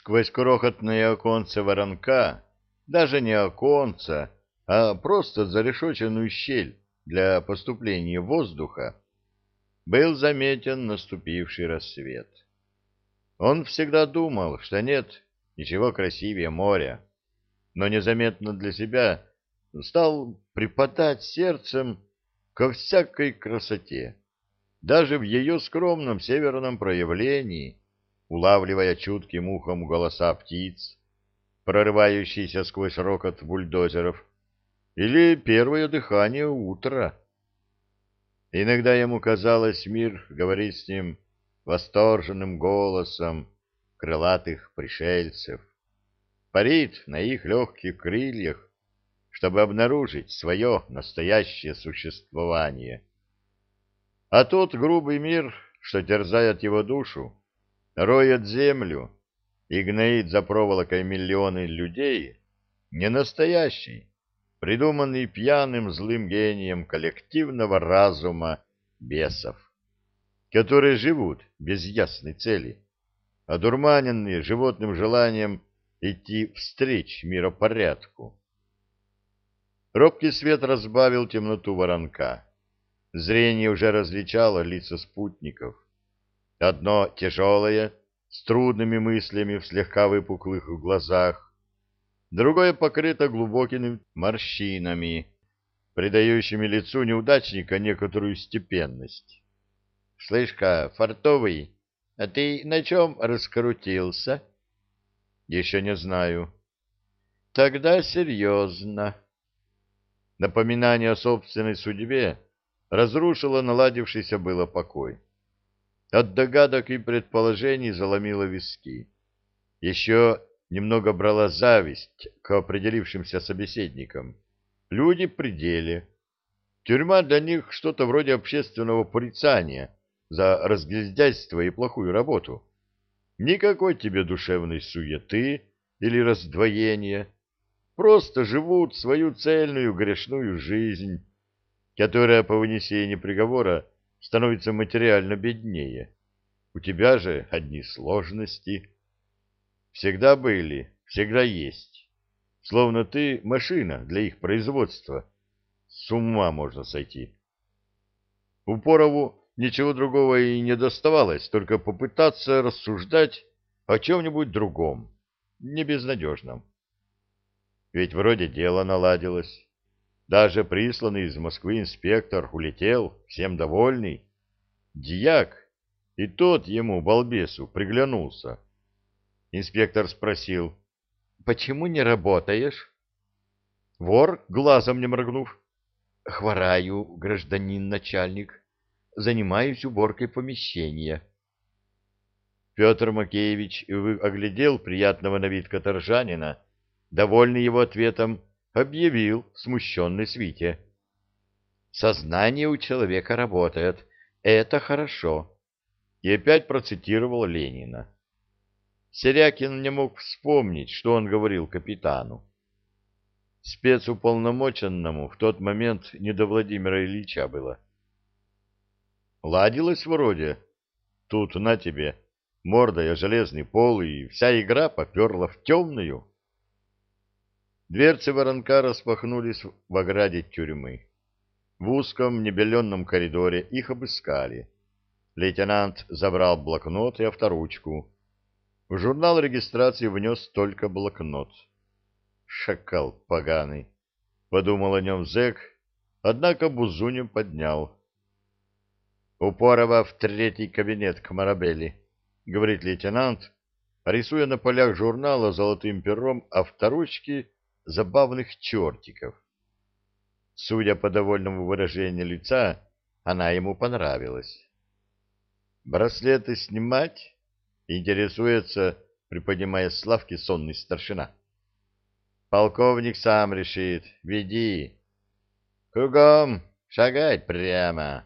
Сквозь крохотное оконце воронка, даже не оконце, а просто зарешоченную щель для поступления воздуха, был заметен наступивший рассвет. Он всегда думал, что нет ничего красивее моря, но незаметно для себя стал припадать сердцем ко всякой красоте, даже в ее скромном северном проявлении, улавливая чутким ухом голоса птиц, прорывающиеся сквозь рокот бульдозеров, или первое дыхание утра. Иногда ему казалось, мир говорит с ним восторженным голосом крылатых пришельцев, парит на их легких крыльях, чтобы обнаружить свое настоящее существование. А тот грубый мир, что терзает его душу, роет землю и гноит за проволокой миллионы людей, не настоящий, придуманный пьяным злым гением коллективного разума бесов, которые живут без ясной цели, одурманенные животным желанием идти встреч миропорядку. Робкий свет разбавил темноту воронка. Зрение уже различало лица спутников. Одно тяжелое, с трудными мыслями в слегка выпуклых глазах, другое покрыто глубокими морщинами, придающими лицу неудачника некоторую степенность. — Слышь-ка, фартовый, а ты на чем раскрутился? — Еще не знаю. — Тогда серьезно. Напоминание о собственной судьбе разрушило наладившийся было покой. От догадок и предположений заломило виски. Еще немного брала зависть к определившимся собеседникам. Люди в пределе. Тюрьма для них что-то вроде общественного порицания за разгильдяйство и плохую работу. Никакой тебе душевной суеты или раздвоения просто живут свою цельную грешную жизнь, которая по вынесении приговора становится материально беднее. У тебя же одни сложности. Всегда были, всегда есть. Словно ты машина для их производства. С ума можно сойти. Упорову ничего другого и не доставалось, только попытаться рассуждать о чем-нибудь другом, не безнадежном. Ведь вроде дело наладилось. Даже присланный из Москвы инспектор улетел, всем довольный. Дьяк, и тот ему, балбесу, приглянулся. Инспектор спросил, «Почему не работаешь?» Вор, глазом не моргнув, «Хвораю, гражданин начальник, занимаюсь уборкой помещения». Петр Макеевич оглядел приятного на вид каторжанина, довольный его ответом, объявил смущенный свите. «Сознание у человека работает. Это хорошо». И опять процитировал Ленина. Серякин не мог вспомнить, что он говорил капитану. Спецуполномоченному в тот момент не до Владимира Ильича было. Ладилось вроде. Тут на тебе, мордой о железный пол, и вся игра поперла в темную. Дверцы воронка распахнулись в ограде тюрьмы. В узком небеленном коридоре их обыскали. Лейтенант забрал блокнот и авторучку. В журнал регистрации внес только блокнот. «Шакал поганый!» — подумал о нем зэк, однако Бузуню поднял. «Упорова в третий кабинет к Марабелли», — говорит лейтенант, рисуя на полях журнала золотым пером авторучки забавных чертиков. Судя по довольному выражению лица, она ему понравилась. «Браслеты снимать?» — интересуется, приподнимая с лавки сонный старшина. «Полковник сам решит. Веди». «Кругом! Шагать прямо!»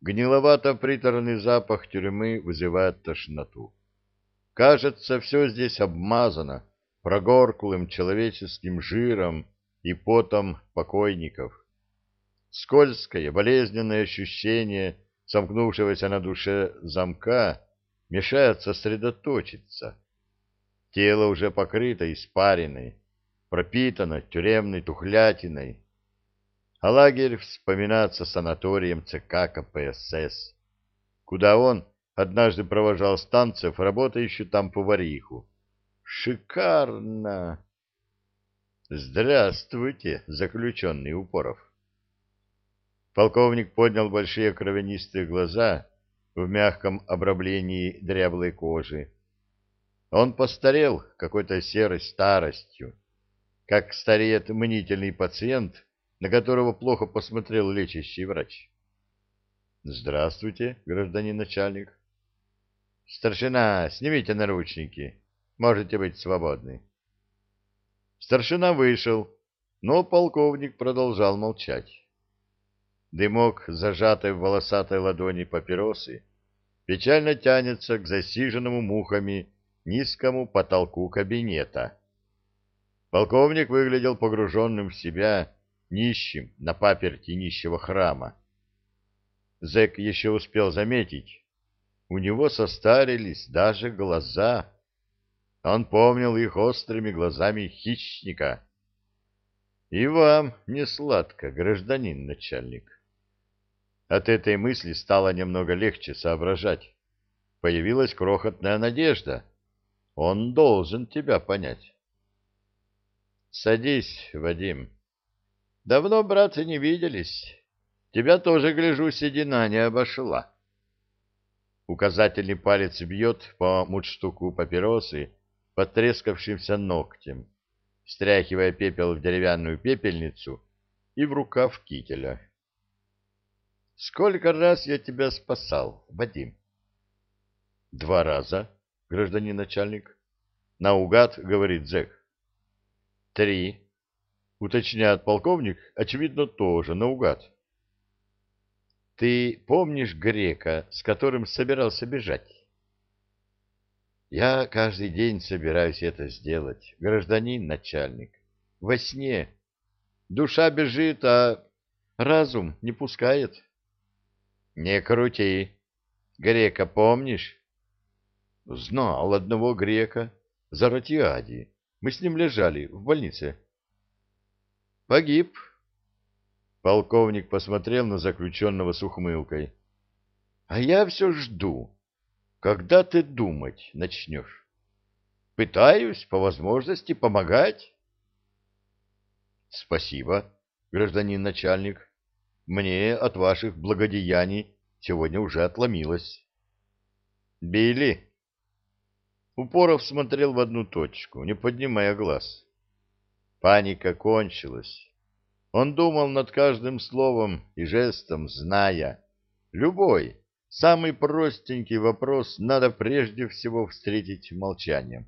Гниловато-приторный запах тюрьмы вызывает тошноту. Кажется, все здесь обмазано прогорклым человеческим жиром и потом покойников. Скользкое, болезненное ощущение сомкнувшегося на душе замка мешает сосредоточиться, Тело уже покрыто испариной, пропитано тюремной тухлятиной. А лагерь вспоминается санаторием ЦК КПСС, куда он однажды провожал станцев, работающую там повариху. Шикарно! Здравствуйте, заключенный Упоров. Полковник поднял большие кровянистые глаза в мягком обрамлении дряблой кожи. Он постарел какой-то серой старостью, как стареет мнительный пациент, на которого плохо посмотрел лечащий врач. «Здравствуйте, гражданин начальник». «Старшина, снимите наручники. Можете быть свободны». Старшина вышел, но полковник продолжал молчать. Дымок, зажатой в волосатой ладони папиросы, печально тянется к засиженному мухами низкому потолку кабинета. Полковник выглядел погруженным в себя, нищим, на паперти нищего храма. Зэк еще успел заметить, у него состарились даже глаза. Он помнил их острыми глазами хищника. И вам не сладко, гражданин начальник. От этой мысли стало немного легче соображать. Появилась крохотная надежда. Он должен тебя понять. Садись, Вадим. Давно, братцы, не виделись. Тебя тоже, гляжу, седина не обошла. Указательный палец бьет по мудштуку папиросы потрескавшимся ногтем, стряхивая пепел в деревянную пепельницу и в рукав кителя. Сколько раз я тебя спасал, Вадим? Два раза, гражданин начальник. Наугад, говорит зэк. Три. Уточняет полковник, очевидно, тоже наугад. Ты помнишь грека, с которым собирался бежать? Я каждый день собираюсь это сделать, гражданин начальник. Во сне. Душа бежит, а разум не пускает. Не крути. Грека помнишь? Знал одного грека, Заратиади. Мы с ним лежали в больнице. Погиб. Полковник посмотрел на заключенного с ухмылкой. А я все жду. Когда ты думать начнешь? Пытаюсь по возможности помогать. Спасибо, гражданин начальник. Мне от ваших благодеяний сегодня уже отломилось. Били. Упоров смотрел в одну точку, не поднимая глаз. Паника кончилась. Он думал над каждым словом и жестом, зная. Любой, самый простенький вопрос надо прежде всего встретить молчанием.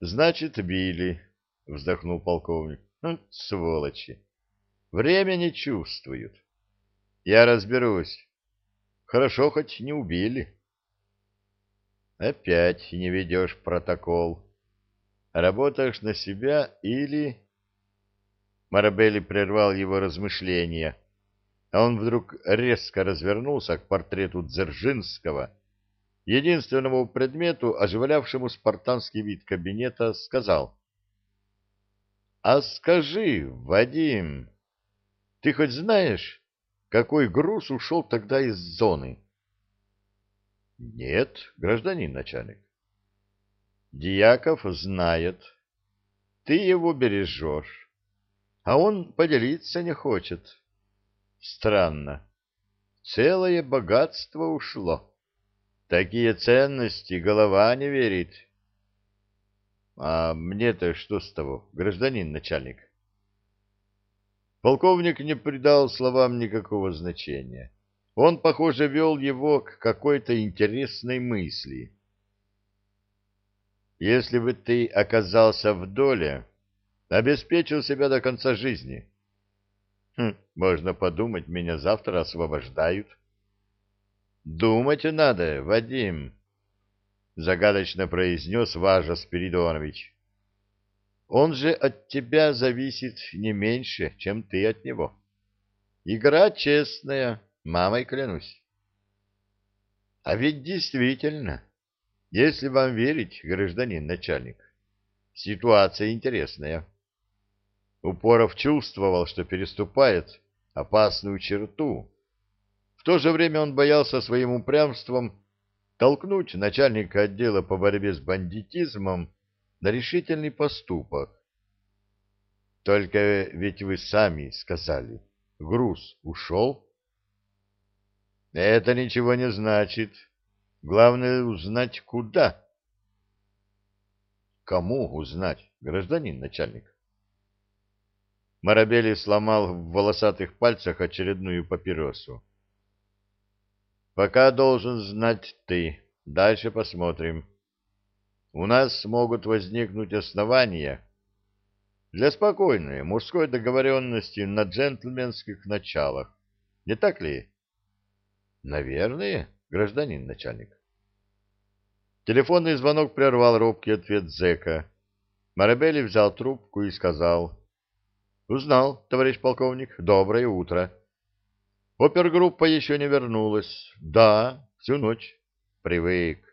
«Значит, били», — вздохнул полковник. «Ну, сволочи! Время не чувствуют. Я разберусь. Хорошо, хоть не убили. Опять не ведешь протокол. Работаешь на себя или... Марабелли прервал его размышления, он вдруг резко развернулся к портрету Дзержинского, единственному предмету, оживлявшему спартанский вид кабинета, сказал. — А скажи, Вадим, ты хоть знаешь, какой груз ушел тогда из зоны? — Нет, гражданин начальник. — Дьяков знает. Ты его бережешь, а он поделиться не хочет. Странно. Целое богатство ушло. Такие ценности голова не верит. — А мне-то что с того, гражданин начальник? — Полковник не придал словам никакого значения. Он, похоже, вел его к какой-то интересной мысли. «Если бы ты оказался в доле, обеспечил себя до конца жизни. Хм, можно подумать, меня завтра освобождают». «Думать надо, Вадим», — загадочно произнес Важа Спиридонович. Он же от тебя зависит не меньше, чем ты от него. Игра честная, мамой клянусь. А ведь действительно, Если вам верить, гражданин начальник, ситуация интересная. Упоров чувствовал, что переступает опасную черту. В то же время он боялся своим упрямством толкнуть начальника отдела по борьбе с бандитизмом на решительный поступок. Только ведь вы сами сказали, груз ушел. Это ничего не значит. Главное узнать, куда. Кому узнать, гражданин начальник? Марабели сломал в волосатых пальцах очередную папиросу. Пока должен знать ты. Дальше посмотрим. У нас могут возникнуть основания для спокойной мужской договоренности на джентльменских началах. Не так ли? Наверное, гражданин начальник. Телефонный звонок прервал робкий ответ зэка. Марабелли взял трубку и сказал. «Узнал, товарищ полковник. Доброе утро». Опергруппа еще не вернулась. Да, всю ночь. Привык.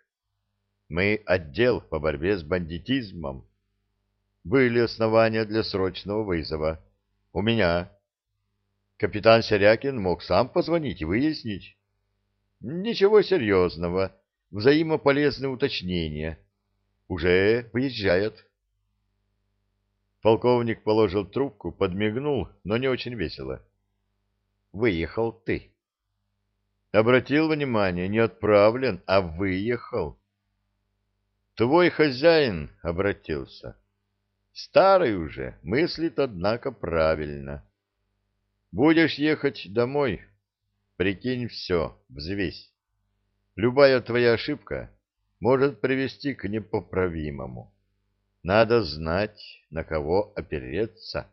Мы отдел по борьбе с бандитизмом. Были основания для срочного вызова. У меня. Капитан Серякин мог сам позвонить и выяснить. Ничего серьезного. Взаимополезные уточнения. Уже выезжает. Полковник положил трубку, подмигнул, но не очень весело. Выехал ты. Обратил внимание, не отправлен, а выехал. Твой хозяин обратился. Старый уже, мыслит, однако, правильно. Будешь ехать домой, прикинь все, взвесь. Любая твоя ошибка может привести к непоправимому. Надо знать, на кого опереться.